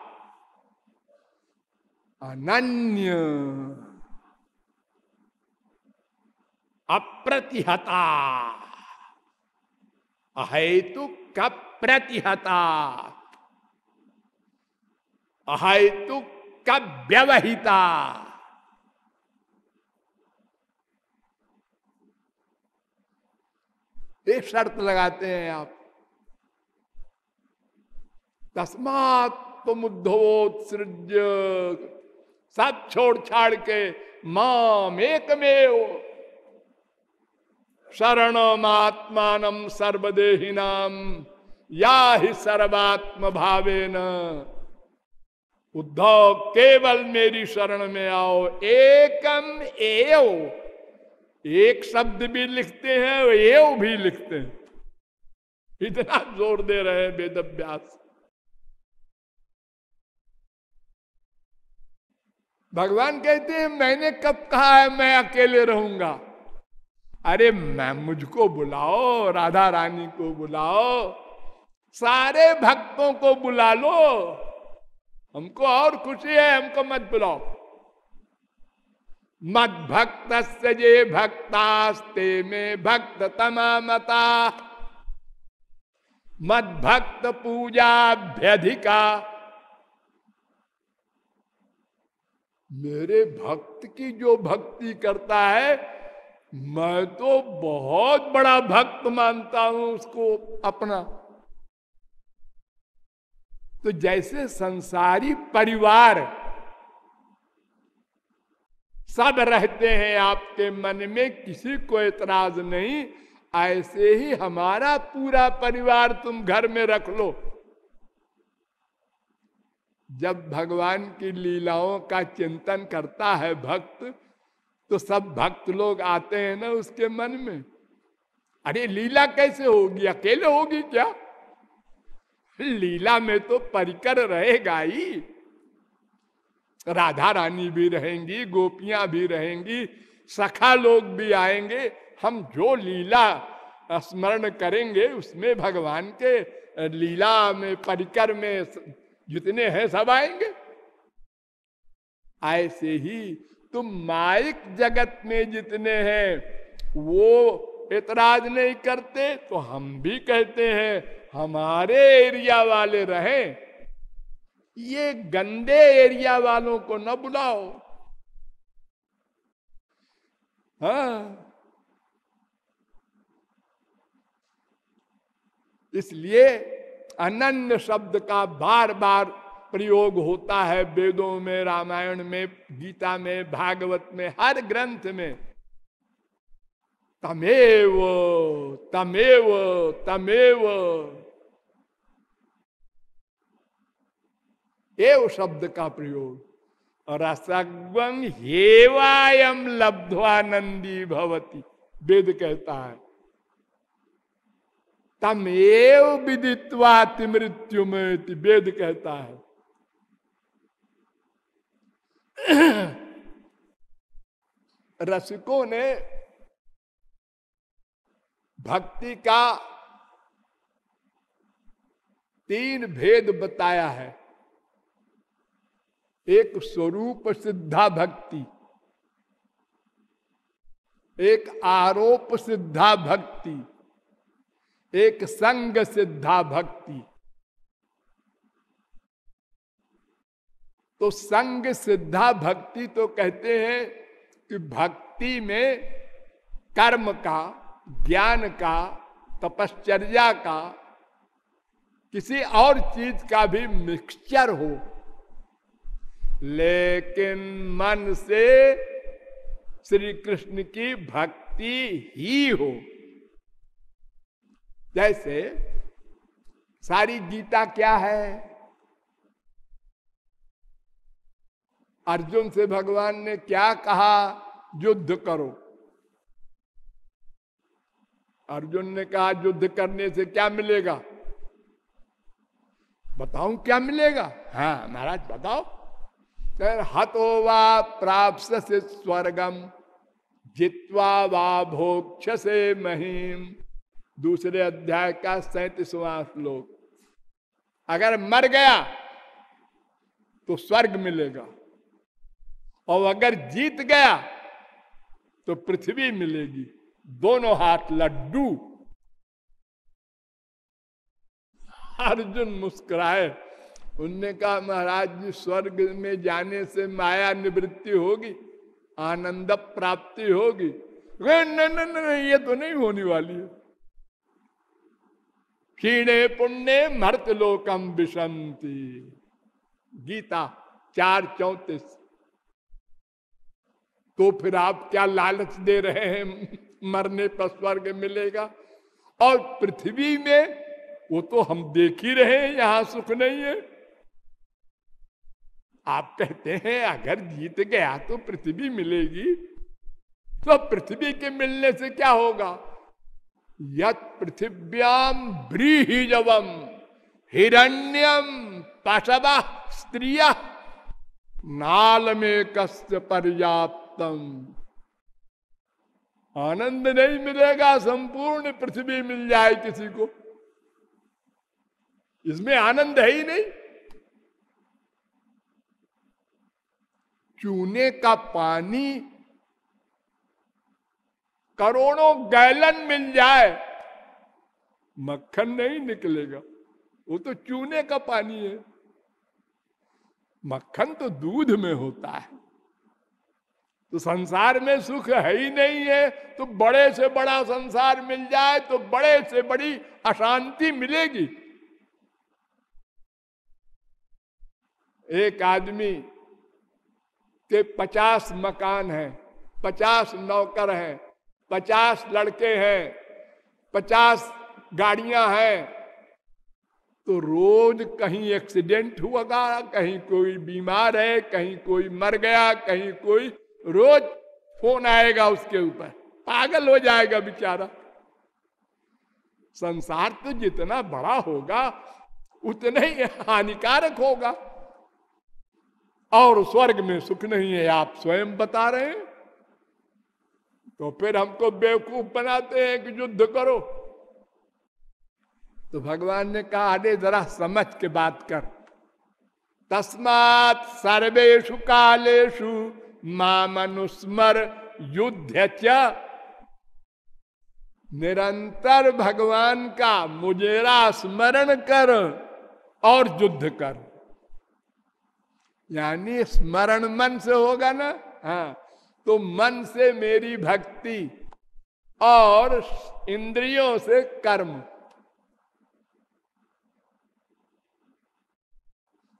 अनन्य। अप्रतिहता। अहेतु का प्रतिहता अहेतु का व्यवहिता एक शर्त लगाते हैं आप। तस्मात उद्धवोत्सृज सब छोड़ छाड़ के माम एकमेव। सर्वदेही नाम या ही सर्वात्म भावे न उद्धव, केवल मेरी शरण में आओ, एकम एव। एक शब्द भी लिखते हैं एव भी लिखते हैं। इतना ज़ोर दे रहे हैं वेद अभ्यास भगवान कहते हैं, मैंने कब कहा है, मैं अकेले रहूँगा? अरे, मैं मुझको बुलाओ, राधा रानी को बुलाओ, सारे भक्तों को बुला लो। हमको और खुशी है, हमको मत बुलाओ। मत भक्त जे भक्तास्ते में भक्त तमामता। मत भक्त पूजा पूजाभ्यधिका मेरे भक्त की जो भक्ति करता है, मैं तो बहुत बड़ा भक्त मानता हूँ उसको अपना। तो जैसे संसारी परिवार सब रहते हैं, आपके मन में किसी को एतराज़ नहीं, ऐसे ही हमारा पूरा परिवार तुम घर में रख लो। जब भगवान की लीलाओं का चिंतन करता है भक्त तो सब भक्त लोग आते हैं ना उसके मन में। अरे, लीला कैसे होगी? अकेले होगी क्या? लीला में तो परिकर रहेगा ही। राधा रानी भी रहेंगी, गोपियाँ भी रहेंगी, सखा लोग भी आएँगे। हम जो लीला स्मरण करेंगे, उसमें भगवान के लीला में, परिकर में जितने हैं सब आएँगे। ऐसे ही तुम माइक जगत में जितने हैं, वो एतराज़ नहीं करते तो हम भी कहते हैं, हमारे एरिया वाले रहे। ये गंदे एरिया वालों को न बुलाओ। हाँ। इसलिए अनन्य शब्द का बार बार प्रयोग होता है वेदों में, रामायण में, गीता में, भागवत में, हर ग्रंथ में। तमेव तमेव तमेव। एव शब्द का प्रयोग। और असगम हेवायम लब्धवानंदी भवती, वेद कहता है। तमेव विदित्वा मृत्यु में वेद कहता है। रसिकों ने भक्ति का तीन भेद बताया है। एक स्वरूप सिद्धा भक्ति, एक आरोप सिद्धा भक्ति एक संग सिद्धा भक्ति। तो संग सिद्धा भक्ति तो कहते हैं कि भक्ति में कर्म का, ज्ञान का, तपश्चर्या का, किसी और चीज़ का भी मिक्सचर हो। लेकिन मन से श्री कृष्ण की भक्ति ही हो। जैसे सारी गीता क्या है? अर्जुन से भगवान ने क्या कहा? युद्ध करो। अर्जुन ने कहा, युद्ध करने से क्या मिलेगा? बताऊँ क्या मिलेगा? हाँ महाराज, बताओ। हतो वा प्राप्त से स्वर्गम, जित्वा वा भोक्ष से महीम। दूसरे अध्याय का सैतीसवां श्लोक। अगर मर गया तो स्वर्ग मिलेगा। और अगर जीत गया तो पृथ्वी मिलेगी। दोनों हाथ लड्डू। अर्जुन मुस्कुराए। उनने कहा, महाराज जी, स्वर्ग में जाने से माया निवृत्ति होगी, आनंद प्राप्ति होगी। नहीं नहीं नहीं ये तो नहीं होने वाली है। क्षीणे पुण्य मर्त लोकम विशंति गीता चार चौतीस। तो फिर आप क्या लालच दे रहे हैं? मरने पर स्वर्ग मिलेगा। और पृथ्वी में वो तो हम देख ही रहे हैं, यहाँ सुख नहीं है। आप कहते हैं, अगर जीत गया तो पृथ्वी मिलेगी। तो पृथ्वी के मिलने से क्या होगा? पृथिव्याम ब्रीहिजवम हिरण्यम पशव स्त्रिय नाल में कस्य पर्याप्तम। आनंद नहीं मिलेगा संपूर्ण पृथ्वी मिल जाए किसी को। इसमें आनंद है ही नहीं। चूने का पानी करोड़ों गैलन मिल जाए, मक्खन नहीं निकलेगा। वो तो चूने का पानी है। मक्खन तो दूध में होता है। तो संसार में सुख है ही नहीं है। तो बड़े से बड़ा संसार मिल जाए तो बड़े से बड़ी अशांति मिलेगी। एक आदमी के पचास मकान हैं, पचास नौकर हैं। पचास लड़के हैं, पचास गाड़ियाँ हैं तो रोज कहीं एक्सीडेंट हुआ, कहीं कोई बीमार है, कहीं कोई मर गया, कहीं कोई, रोज फ़ोन आएगा उसके ऊपर, पागल हो जाएगा बेचारा। संसार तो जितना बड़ा होगा, उतना ही हानिकारक होगा। और स्वर्ग में सुख नहीं है, आप स्वयं बता रहे हैं। तो फिर हमको बेवकूफ़ बनाते हैं कि युद्ध करो। तो भगवान ने कहा, अरे, जरा समझ के बात कर। तस्मात सर्वेशु कालेशु मामनुस्मर युद्ध निरंतर भगवान का मुजेरा स्मरण कर और युद्ध कर। यानी स्मरण मन से होगा ना? हाँ। तो मन से मेरी भक्ति और इंद्रियों से कर्म।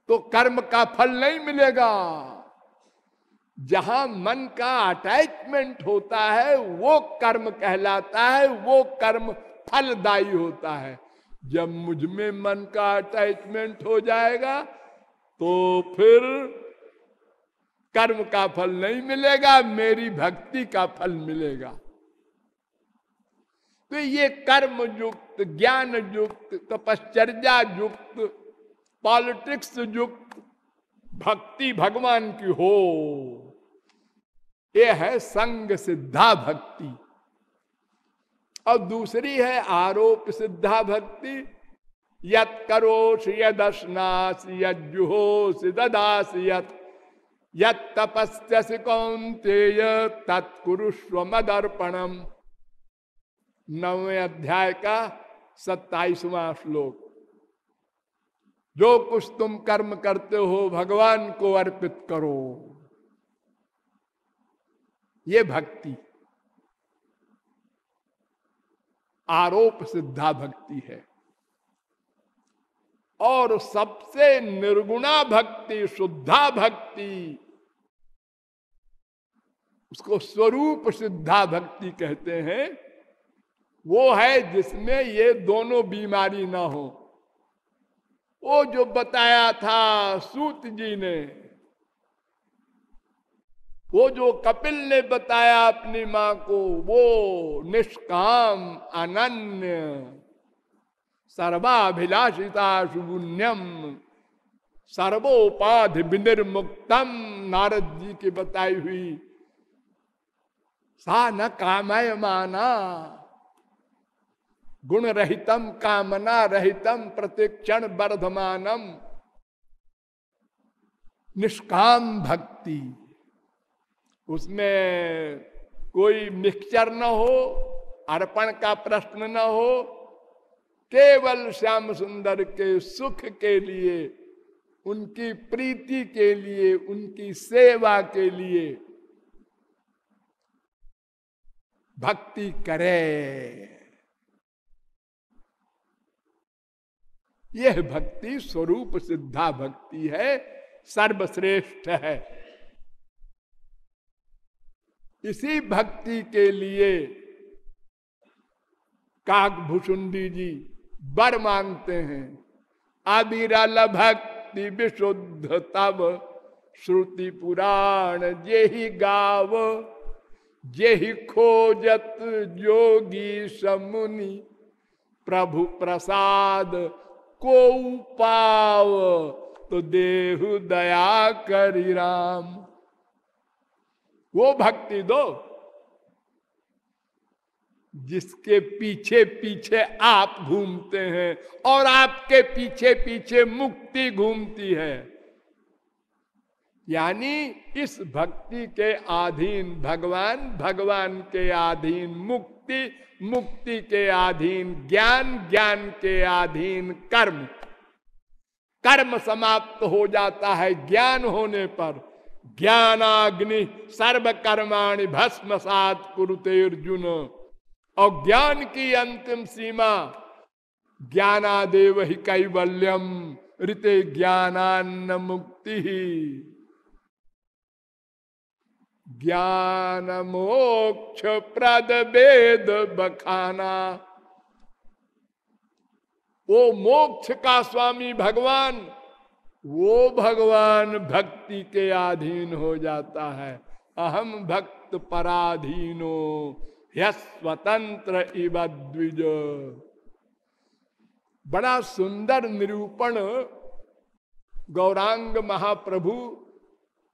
तो कर्म का फल नहीं मिलेगा। जहाँ मन का अटैचमेंट होता है, वो कर्म कहलाता है, वो कर्म फलदायी होता है। जब मुझमें मन का अटैचमेंट हो जाएगा तो फिर कर्म का फल नहीं मिलेगा, मेरी भक्ति का फल मिलेगा। तो ये कर्म युक्त ज्ञान युक्त तपश्चर्या युक्त पॉलिटिक्स युक्त, भक्ति भगवान की हो, ये है संग सिद्धा भक्ति। और दूसरी है आरोप सिद्धा भक्ति। यत करोश यदश्नास यजुहोस ददास यत यत तपस्यसि कौंतेय तत्कुरुष्व मदर्पणम नवे अध्याय का सत्ताईसवां श्लोक। जो कुछ तुम कर्म करते हो, भगवान को अर्पित करो। ये भक्ति। आरोप सिद्धा भक्ति है। और सबसे निर्गुणा भक्ति, शुद्धा भक्ति उसको स्वरूप सिद्धा भक्ति कहते हैं। वो है जिसमें ये दोनों बीमारी ना हो। वो जो बताया था सूत जी ने, वो जो कपिल ने बताया अपनी माँ को, वो निष्काम अनन्य सर्वाभिलाषिता शुभुन्यम सर्वोपाधि विनिर्मुक्तम नारद जी की बताई हुई सा न कामय माना गुण रहितम कामना रहितम प्रतिक्षण वर्धमानम निष्काम भक्ति। उसमें कोई मिक्सचर न हो, अर्पण का प्रश्न न हो, केवल श्याम सुंदर के सुख के लिए, उनकी प्रीति के लिए, उनकी सेवा के लिए भक्ति करे। यह भक्ति स्वरूप सिद्धा भक्ति है, सर्वश्रेष्ठ है। इसी भक्ति के लिए काक भूषुंडी जी बर मांगते हैं अबिरल भक्ति विशुद्ध तब श्रुति पुराण जे ही गाव। जे ही खोजत जोगी समुनि, प्रभु प्रसाद को पाव तो देहु दया करी राम। वो भक्ति दो, जिसके पीछे पीछे आप घूमते हैं और आपके पीछे पीछे मुक्ति घूमती है। यानी इस भक्ति के अधीन भगवान भगवान के अधीन मुक्ति मुक्ति के अधीन ज्ञान ज्ञान के अधीन कर्म। कर्म समाप्त हो जाता है ज्ञान होने पर। ज्ञानाग्नि सर्व कर्माणि भस्म सात कुरुते अर्जुन और ज्ञान की अंतिम सीमा ज्ञानादेव ही कैवल्यम ऋते ज्ञानान्न मुक्ति। ही ज्ञान मोक्ष प्रद वेद बखाना। वो मोक्ष का स्वामी भगवान, वो भगवान भक्ति के अधीन हो जाता है। अहम भक्त पराधीनो स्वतंत्र इव द्विज। बड़ा सुंदर निरूपण गौरांग महाप्रभु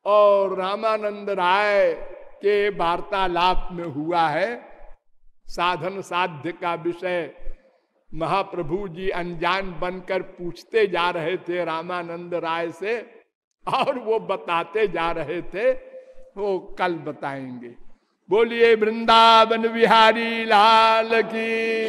और रामानंद राय के वार्तालाप में हुआ है, साधन साध्य का विषय। महाप्रभु जी अनजान बनकर पूछते जा रहे थे रामानंद राय से, और वो बताते जा रहे थे, वो कल बताएँगे। बोलिए, वृंदावन बिहारी लाल की।